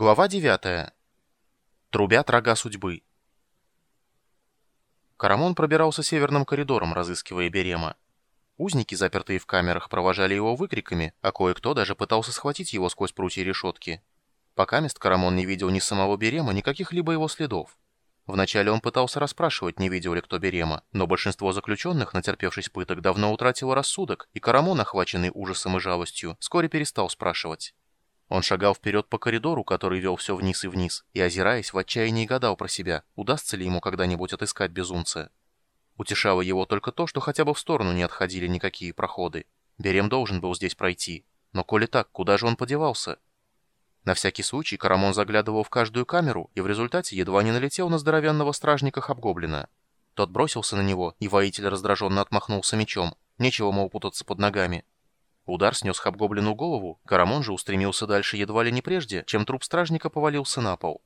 Глава 9. Трубят рога судьбы. Карамон пробирался северным коридором, разыскивая Берема. Узники, запертые в камерах, провожали его выкриками, а кое-кто даже пытался схватить его сквозь прутья решетки. Пока мест Карамон не видел ни самого Берема, ни каких-либо его следов. Вначале он пытался расспрашивать, не видел ли кто Берема, но большинство заключенных, натерпевшись пыток, давно утратило рассудок, и Карамон, охваченный ужасом и жалостью, вскоре перестал спрашивать. Он шагал вперед по коридору, который вел все вниз и вниз, и, озираясь, в отчаянии гадал про себя, удастся ли ему когда-нибудь отыскать безумца. Утешало его только то, что хотя бы в сторону не отходили никакие проходы. Берем должен был здесь пройти. Но коли так, куда же он подевался? На всякий случай Карамон заглядывал в каждую камеру и в результате едва не налетел на здоровенного стражника Хабгоблина. Тот бросился на него, и воитель раздраженно отмахнулся мечом. Нечего, мол, путаться под ногами. Удар снес Хабгоблину голову, Карамон же устремился дальше едва ли не прежде, чем труп стражника повалился на пол.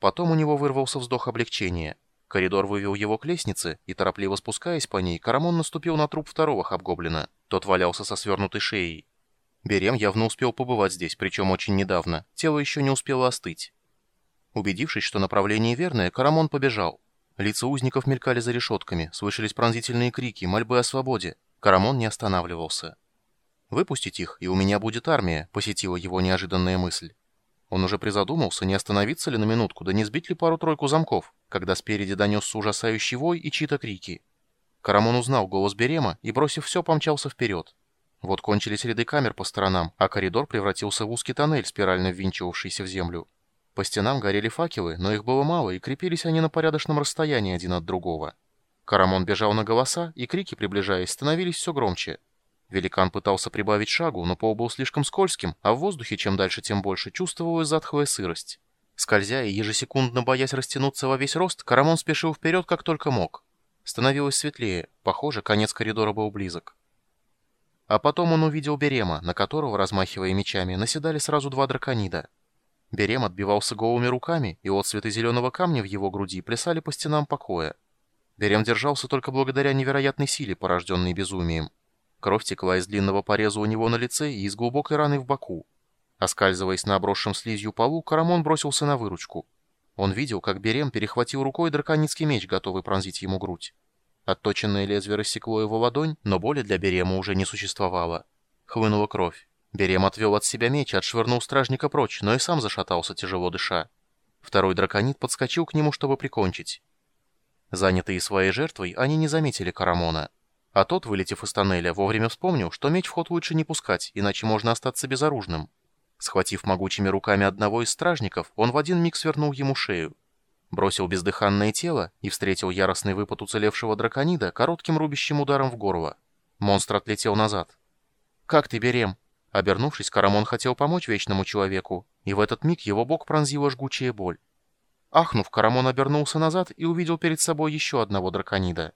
Потом у него вырвался вздох облегчения. Коридор вывел его к лестнице, и, торопливо спускаясь по ней, Карамон наступил на труп второго Хабгоблина. Тот валялся со свернутой шеей. Берем явно успел побывать здесь, причем очень недавно. Тело еще не успело остыть. Убедившись, что направление верное, Карамон побежал. Лица узников мелькали за решетками, слышались пронзительные крики, мольбы о свободе. Карамон не останавливался. Выпустить их, и у меня будет армия, посетила его неожиданная мысль. Он уже призадумался, не остановиться ли на минутку, да не сбить ли пару-тройку замков, когда спереди донесся ужасающий вой и чьи-то крики. Карамон узнал голос Берема и, бросив все, помчался вперед. Вот кончились ряды камер по сторонам, а коридор превратился в узкий тоннель, спирально ввинчивавшийся в землю. По стенам горели факелы, но их было мало, и крепились они на порядочном расстоянии один от другого. Карамон бежал на голоса, и крики, приближаясь, становились все громче. Великан пытался прибавить шагу, но пол был слишком скользким, а в воздухе чем дальше, тем больше чувствовалась затхлая сырость. Скользя и ежесекундно боясь растянуться во весь рост, Карамон спешил вперед как только мог. Становилось светлее, похоже, конец коридора был близок. А потом он увидел Берема, на которого, размахивая мечами, наседали сразу два драконида. Берем отбивался голыми руками, и отцветы зеленого камня в его груди плясали по стенам покоя. Берем держался только благодаря невероятной силе, порожденной безумием. Кровь текла из длинного пореза у него на лице и из глубокой раны в боку. Оскальзываясь на обросшем слизью полу, Карамон бросился на выручку. Он видел, как Берем перехватил рукой драконицкий меч, готовый пронзить ему грудь. Отточенное лезвие рассекло его ладонь, но боли для Берема уже не существовало. Хлынула кровь. Берем отвел от себя меч, отшвырнул стражника прочь, но и сам зашатался, тяжело дыша. Второй драконит подскочил к нему, чтобы прикончить. Занятые своей жертвой, они не заметили Карамона. А тот, вылетев из тоннеля, вовремя вспомнил, что меч в ход лучше не пускать, иначе можно остаться безоружным. Схватив могучими руками одного из стражников, он в один миг свернул ему шею. Бросил бездыханное тело и встретил яростный выпад уцелевшего драконида коротким рубящим ударом в горло. Монстр отлетел назад. «Как ты, Берем?» Обернувшись, Карамон хотел помочь Вечному Человеку, и в этот миг его бок пронзила жгучая боль. Ахнув, Карамон обернулся назад и увидел перед собой еще одного драконида.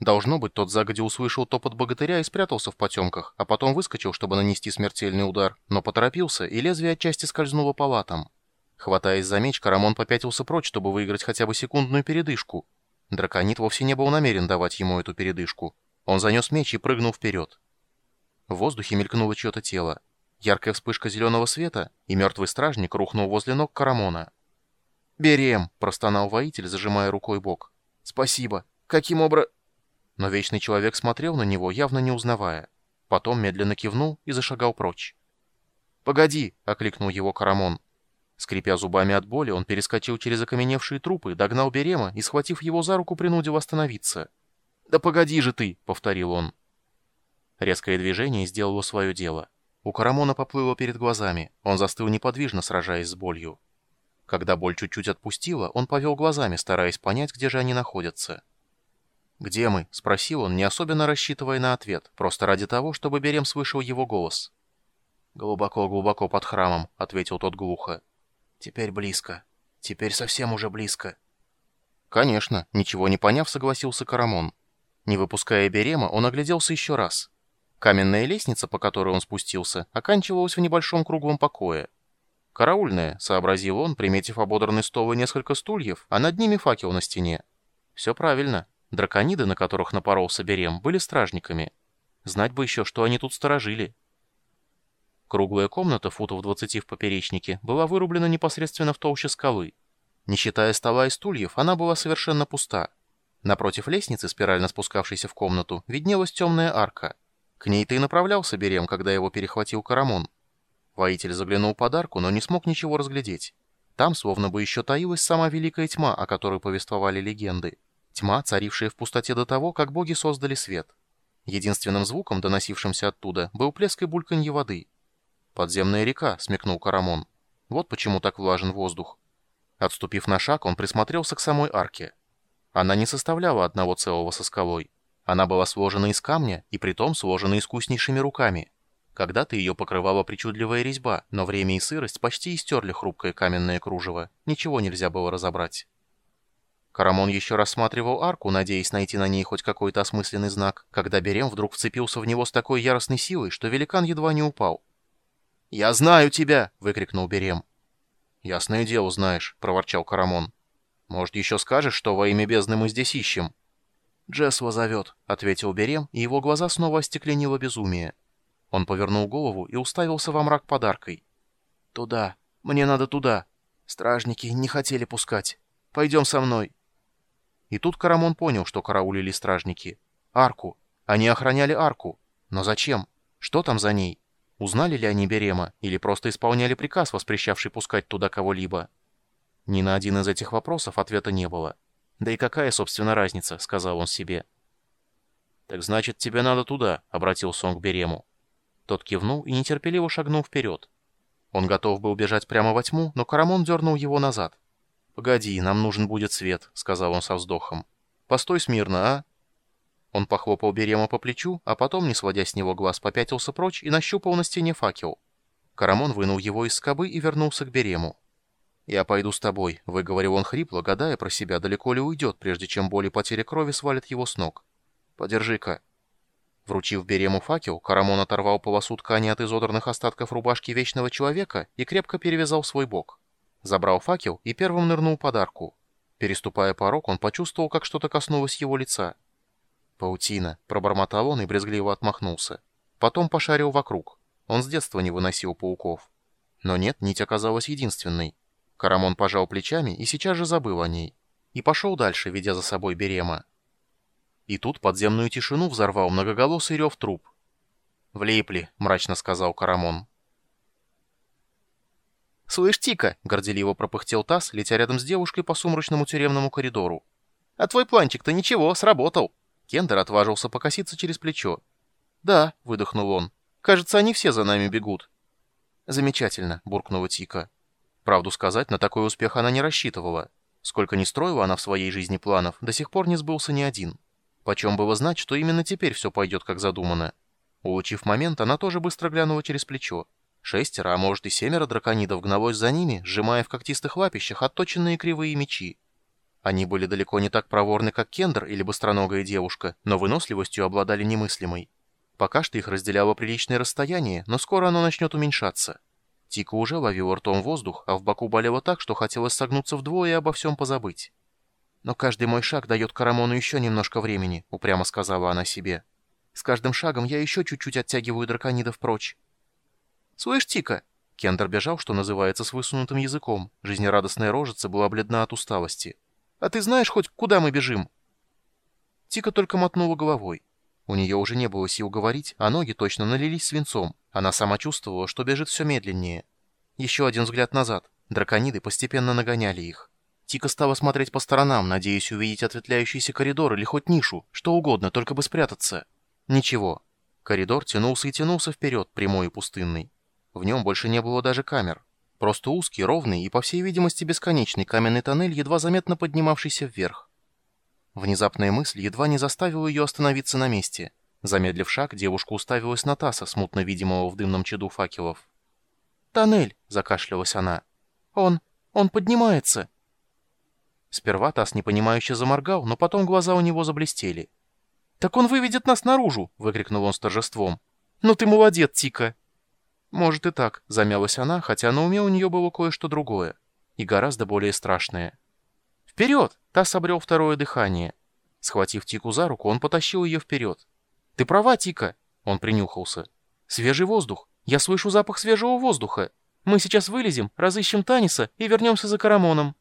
Должно быть, тот загоди услышал топот богатыря и спрятался в потемках, а потом выскочил, чтобы нанести смертельный удар, но поторопился, и лезвие отчасти скользнуло по латам. Хватаясь за меч, Карамон попятился прочь, чтобы выиграть хотя бы секундную передышку. Драконит вовсе не был намерен давать ему эту передышку. Он занес меч и прыгнул вперед. В воздухе мелькнуло чье-то тело. Яркая вспышка зеленого света, и мертвый стражник рухнул возле ног Карамона. «Берем!» — простонал воитель, зажимая рукой бок. «Спасибо! Каким образом...» Но Вечный Человек смотрел на него, явно не узнавая. Потом медленно кивнул и зашагал прочь. «Погоди!» — окликнул его Карамон. Скрипя зубами от боли, он перескочил через окаменевшие трупы, догнал Берема и, схватив его за руку, принудил остановиться. «Да погоди же ты!» — повторил он. Резкое движение сделало свое дело. У Карамона поплыло перед глазами. Он застыл неподвижно, сражаясь с болью. Когда боль чуть-чуть отпустила, он повел глазами, стараясь понять, где же они находятся. «Где мы?» — спросил он, не особенно рассчитывая на ответ, просто ради того, чтобы Берем слышал его голос. «Глубоко-глубоко под храмом», — ответил тот глухо. «Теперь близко. Теперь совсем уже близко». «Конечно», — ничего не поняв, согласился Карамон. Не выпуская Берема, он огляделся еще раз. Каменная лестница, по которой он спустился, оканчивалась в небольшом круглом покое. «Караульная», — сообразил он, приметив ободранный стол и несколько стульев, а над ними факел на стене. «Все правильно. Дракониды, на которых напоролся Берем, были стражниками. Знать бы еще, что они тут сторожили. Круглая комната, футов 20 в поперечнике, была вырублена непосредственно в толще скалы. Не считая стола и стульев, она была совершенно пуста. Напротив лестницы, спирально спускавшейся в комнату, виднелась темная арка. К ней-то и направлялся Берем, когда его перехватил Карамон. Воитель заглянул под арку, но не смог ничего разглядеть. Там словно бы еще таилась сама великая тьма, о которой повествовали легенды. Тьма, царившая в пустоте до того, как боги создали свет. Единственным звуком, доносившимся оттуда, был плеск и бульканье воды. «Подземная река», — смекнул Карамон. «Вот почему так влажен воздух». Отступив на шаг, он присмотрелся к самой арке. Она не составляла одного целого со скалой. Она была сложена из камня и притом сложена искуснейшими руками. Когда-то ее покрывала причудливая резьба, но время и сырость почти истерли хрупкое каменное кружево. Ничего нельзя было разобрать. Карамон еще рассматривал арку, надеясь найти на ней хоть какой-то осмысленный знак, когда Берем вдруг вцепился в него с такой яростной силой, что великан едва не упал. «Я знаю тебя!» — выкрикнул Берем. «Ясное дело знаешь», — проворчал Карамон. «Может, еще скажешь, что во имя бездны мы здесь ищем?» «Джесва зовет», — ответил Берем, и его глаза снова остекленило безумие. Он повернул голову и уставился во мрак подаркой. «Туда. Мне надо туда. Стражники не хотели пускать. Пойдем со мной». И тут Карамон понял, что караулили стражники. Арку. Они охраняли арку. Но зачем? Что там за ней? Узнали ли они Берема, или просто исполняли приказ, воспрещавший пускать туда кого-либо? Ни на один из этих вопросов ответа не было. «Да и какая, собственно, разница?» — сказал он себе. «Так значит, тебе надо туда», — обратился он к Берему. Тот кивнул и нетерпеливо шагнул вперед. Он готов был бежать прямо во тьму, но Карамон дернул его назад. «Погоди, нам нужен будет свет», — сказал он со вздохом. «Постой смирно, а?» Он похлопал Берема по плечу, а потом, не сводя с него глаз, попятился прочь и нащупал на стене факел. Карамон вынул его из скобы и вернулся к Берему. «Я пойду с тобой», — выговорил он хрипло, гадая про себя, далеко ли уйдет, прежде чем боль и потеря крови свалят его с ног. «Подержи-ка». Вручив Берему факел, Карамон оторвал полосу ткани от изодранных остатков рубашки Вечного Человека и крепко перевязал свой бок. Забрал факел и первым нырнул под арку. Переступая порог, он почувствовал, как что-то коснулось его лица. «Паутина», — пробормотал он и брезгливо отмахнулся. Потом пошарил вокруг. Он с детства не выносил пауков. Но нет, нить оказалась единственной. Карамон пожал плечами и сейчас же забыл о ней. И пошел дальше, ведя за собой Берема. И тут подземную тишину взорвал многоголосый рев труп. «Влипли», — мрачно сказал Карамон. «Слышь, Тика!» — горделиво пропыхтел Тасс, летя рядом с девушкой по сумрачному тюремному коридору. «А твой планчик-то ничего, сработал!» Кендер отважился покоситься через плечо. «Да», — выдохнул он. «Кажется, они все за нами бегут». «Замечательно», — буркнула Тика. Правду сказать, на такой успех она не рассчитывала. Сколько ни строила она в своей жизни планов, до сих пор не сбылся ни один. Почем было знать, что именно теперь все пойдет как задумано. Улучив момент, она тоже быстро глянула через плечо. Шестеро, а может и семеро драконидов гналось за ними, сжимая в когтистых лапищах отточенные кривые мечи. Они были далеко не так проворны, как Кендер или быстроногая девушка, но выносливостью обладали немыслимой. Пока что их разделяло приличное расстояние, но скоро оно начнет уменьшаться. Тика уже ловила ртом воздух, а в боку болело так, что хотелось согнуться вдвое и обо всем позабыть. «Но каждый мой шаг дает Карамону еще немножко времени», — упрямо сказала она себе. «С каждым шагом я еще чуть-чуть оттягиваю драконидов прочь». «Слышь, Тика!» Кендер бежал, что называется, с высунутым языком. Жизнерадостная рожица была бледна от усталости. А ты знаешь хоть, куда мы бежим?» Тика только мотнула головой. У нее уже не было сил говорить, а ноги точно налились свинцом. Она сама чувствовала, что бежит все медленнее. Еще один взгляд назад. Дракониды постепенно нагоняли их. Тика стала смотреть по сторонам, надеясь увидеть ответвляющийся коридор или хоть нишу, что угодно, только бы спрятаться. Ничего. Коридор тянулся и тянулся вперед, прямой и пустынный. В нем больше не было даже камер. Просто узкий, ровный и, по всей видимости, бесконечный каменный тоннель, едва заметно поднимавшийся вверх. Внезапная мысль едва не заставила ее остановиться на месте. Замедлив шаг, девушка уставилась на Таса, смутно видимого в дымном чаду факелов. «Тоннель!» — закашлялась она. «Он... он поднимается!» Сперва Тас непонимающе заморгал, но потом глаза у него заблестели. «Так он выведет нас наружу!» — выкрикнул он с торжеством. «Ну ты молодец, Тика!» «Может и так», — замялась она, хотя на уме у нее было кое-что другое. И гораздо более страшное. «Вперед!» — Тасс обрел второе дыхание. Схватив Тику за руку, он потащил ее вперед. «Ты права, Тика!» — он принюхался. «Свежий воздух! Я слышу запах свежего воздуха. Мы сейчас вылезем, разыщем Таниса и вернемся за Карамоном».